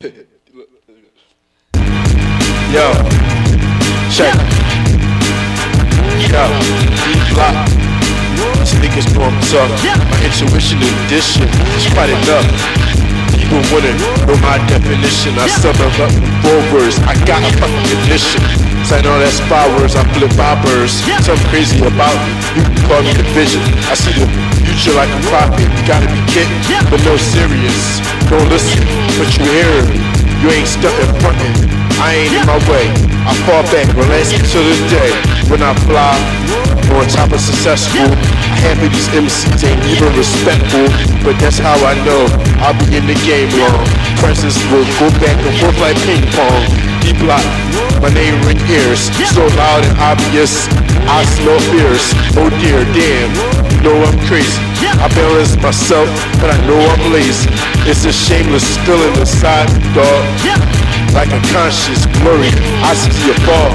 Yo, check. Yo, block. Niggas know I'm. My intuition and addition is quite enough. People wanna know my definition. I sum up in words. I got a fucking condition. Sign all that spy words, I flip bobbers. Something crazy about me. You can call me the vision. I see the future like a prophet. You gotta be kidding, but no serious. Don't listen, but you hear me. You ain't stuck in frontin'. I ain't in my way. I fall back, relaxing till the day when I fly on top of successful. I handle these MCs ain't even respectful, but that's how I know I'll be in the game long. Presence will go back and forth like ping pong. Deep block, my name ring ears, so loud and obvious. I smell fierce. Oh dear, damn, know I'm crazy. I balance myself, but I know I'm lazy. It's a shameless feeling inside, the dog. Like a conscious blurry, I see a ball.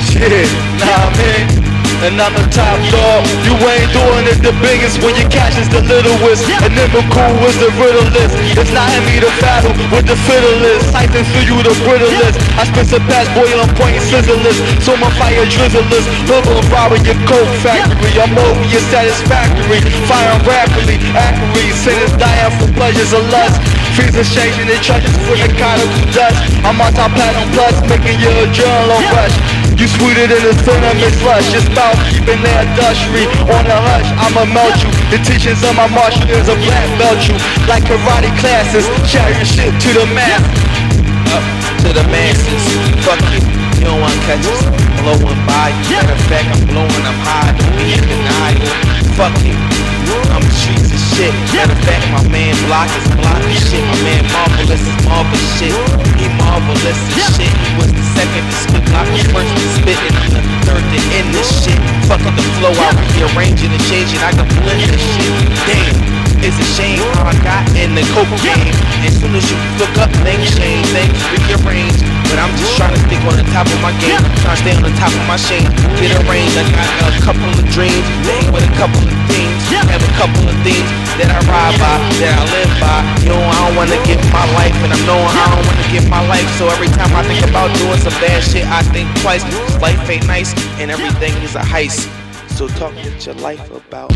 Shit, Nah, man. And I'm the top dog. You ain't doing it the biggest when your cash is the littlest. And cool is the riddlest. It's not in me to battle with the fiddlest. Siphon for you the brittlest. I spit some past boy on point sizzleless. So my fire drizzleless. Bubble robbing your coke factory. I'm over your satisfactory. Firing rapidly, accurate. Sinners dying for pleasures of lust. Freezing changing the trenches for narcotical dust. I'm on top platinum plus, making your adrenaline rush. You sweeter than the cinnamon slush. Your spouse keeping their industry on the hush. I'ma melt you. The teachings of my martial is a black belt you. Like karate classes, share your shit to the mass. up to the masses. Fuck it, you don't wanna catch us Blowing by you. Matter of fact, I'm blowing, I'm high. Don't be in denial. Fuck it, I'm streets of shit. Matter of fact, my man Block is blocking shit. My man Marvelous is marvelous shit. He marvelous as shit. He was the second to spit. Was first to spit. And I'm the third to end this shit. Fucking the flow, I rearrange it and change it. I can blend this shit. Damn. The game. As soon as you look up, things change, things rearrange. But I'm just trying to stick on the top of my game. Trying to stay on the top of my shame. Get arranged. I got a couple of dreams. Hang with a couple of things. Have a couple of things that I ride by, that I live by. You know, I don't wanna give my life, and I know I don't wanna give my life. So every time I think about doing some bad shit, I think twice. 'Cause life ain't nice, and everything is a heist. So talk with your life about.